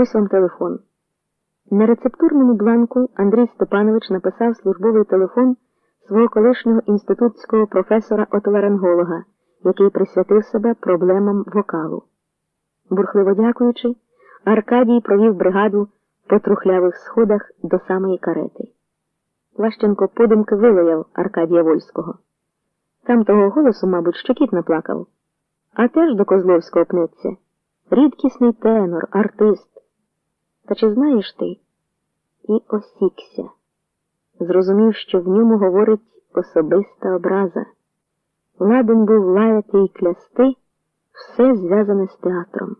Ось вам телефон. На рецептурному бланку Андрій Степанович написав службовий телефон свого колишнього інститутського професора отоларинголога, який присвятив себе проблемам вокалу. Бурхливо дякуючи, Аркадій провів бригаду по трухлявих сходах до самої карети. Ващенко подумки вилаяв Аркадія Вольського. Там того голосу, мабуть, що кіт наплакав, а теж до Козловського пнеться. Рідкісний тенор, артист. Та чи знаєш ти? І осікся. Зрозумів, що в ньому говорить особиста образа. Ладен був лаяти і клясти все зв'язане з театром.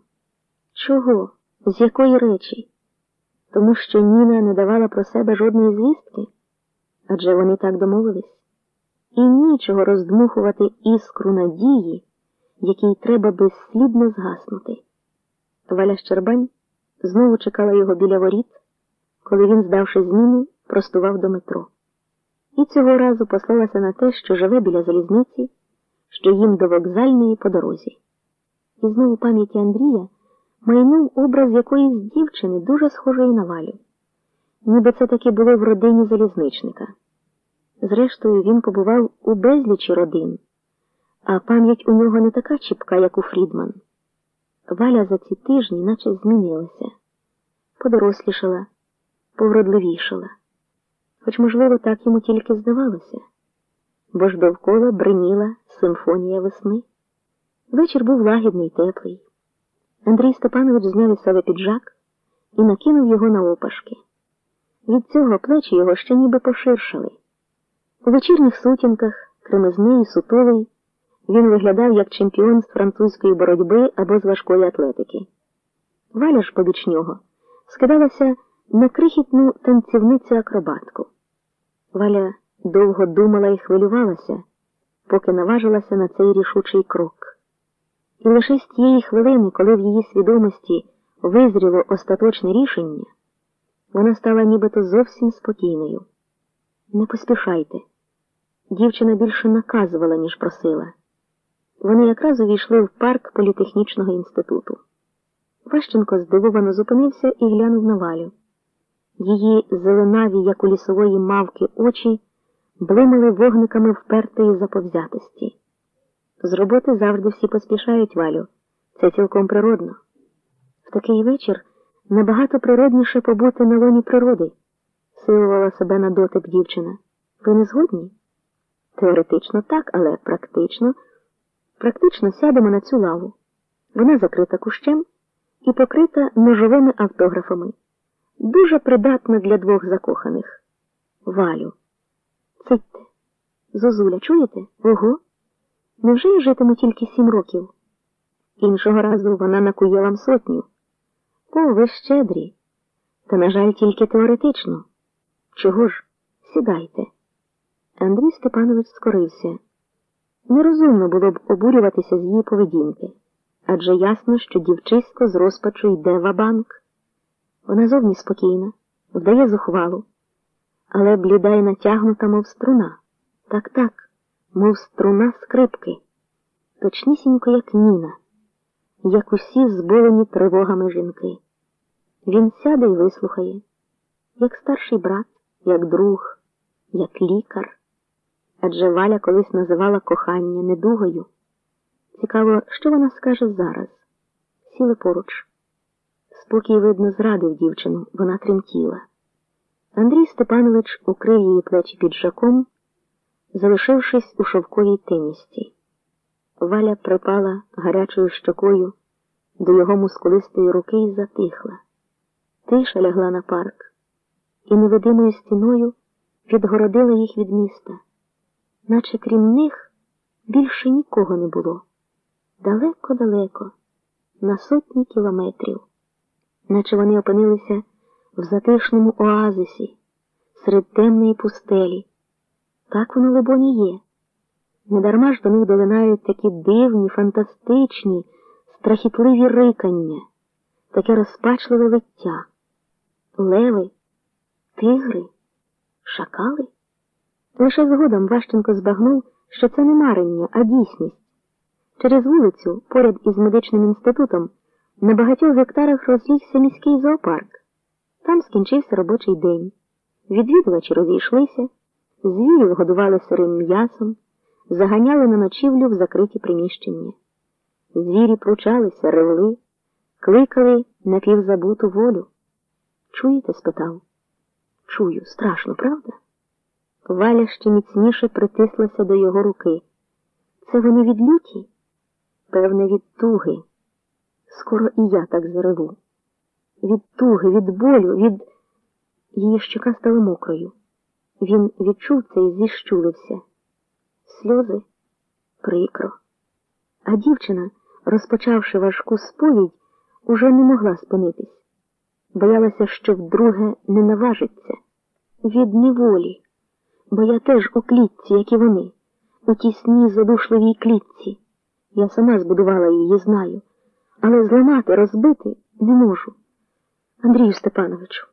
Чого? З якої речі? Тому що Ніна не давала про себе жодної звістки? Адже вони так домовились. І нічого роздмухувати іскру надії, якій треба безслідно згаснути. Валя Щербань знову чекала його біля воріт, коли він, здавши зміну, простував до метро. І цього разу послалася на те, що живе біля залізниці, що їм до вокзальної по дорозі. І знову пам'яті Андрія майнув образ якоїсь дівчини, дуже схожої на валю. Ніби це таки було в родині залізничника. Зрештою, він побував у безлічі родин, а пам'ять у нього не така чіпка, як у Фрідман. Валя за ці тижні наче змінилася, подорослішала, повродливішала. Хоч, можливо, так йому тільки здавалося, бо ж довкола бриніла симфонія весни. Вечір був лагідний, теплий. Андрій Степанович зняв із себе піджак і накинув його на опашки. Від цього плечі його ще ніби поширшали. У вечірніх сутінках, кремезний і сутулий, він виглядав як чемпіон з французької боротьби або з важкої атлетики. Валя ж побіч нього скидалася на крихітну танцівницю акробатку. Валя довго думала і хвилювалася, поки наважилася на цей рішучий крок. І лише з тієї хвилини, коли в її свідомості визріло остаточне рішення, вона стала нібито зовсім спокійною. Не поспішайте. Дівчина більше наказувала, ніж просила. Вони якраз увійшли в парк політехнічного інституту. Ващенко здивовано зупинився і глянув на валю. Її зеленаві, як у лісової мавки, очі блимали вогниками впертої заповзятості. З роботи завжди всі поспішають валю. Це цілком природно. В такий вечір набагато природніше побути на лоні природи, силувала себе на дотик дівчина. Ви не згодні? Теоретично так, але практично. Практично сядемо на цю лаву. Вона закрита кущем і покрита ножовими автографами. Дуже придатна для двох закоханих. Валю. Цитьте. Зозуля, чуєте? Ого? Невже я житиму тільки сім років? Іншого разу вона накує вам сотню. О, ви щедрі. Та, на жаль, тільки теоретично. Чого ж? Сідайте. Андрій Степанович скорився. Нерозумно було б обурюватися з її поведінки, адже ясно, що дівчисько з розпачу йде в банк. Вона зовні спокійна, вдає зухвалу, але бліда й натягнута, мов струна. Так, так, мов струна скрипки, точнісінько, як Ніна, як усі зболені тривогами жінки. Він сяде і вислухає, як старший брат, як друг, як лікар адже Валя колись називала кохання недугою. Цікаво, що вона скаже зараз. Сіли поруч. Спокій, видно, зрадив дівчину, вона тремтіла. Андрій Степанович укрив її плечі піджаком, залишившись у шовковій тиністі. Валя припала гарячою щокою до його мускулистої руки і затихла. Тиша лягла на парк і невидимою стіною відгородила їх від міста наче крім них більше нікого не було. Далеко-далеко, на сотні кілометрів, наче вони опинилися в затишному оазисі, серед темної пустелі. Так воно, либоні, є. Недарма ж до них долинають такі дивні, фантастичні, страхітливі рикання, таке розпачливе виття. Леви, тигри, шакали. Лише згодом Ващенко збагнув, що це не марення, а дійсність. Через вулицю, поряд із медичним інститутом, На багатьох гектарах розлігся міський зоопарк. Там скінчився робочий день. Відвідувачі розійшлися, звірів годували сирим м'ясом, заганяли на ночівлю в закриті приміщення. Звірі пручалися, ревли, кликали напівзабуту волю. Чуєте? спитав. Чую, страшно, правда? Валя ще міцніше притислася до його руки. Це вони від люті? Певне, від туги. Скоро і я так зареву. Від туги, від болю, від. Її щока стала мокрою. Він відчув це і зіщулився. Сльози прикро. А дівчина, розпочавши важку сповідь, уже не могла спинитись. Боялася, що вдруге не наважиться. Від неволі, бо я теж у клітці, як і вони, у тісній задушливій клітці. Я сама збудувала її, знаю, але зламати, розбити не можу. Андрію Степановичу.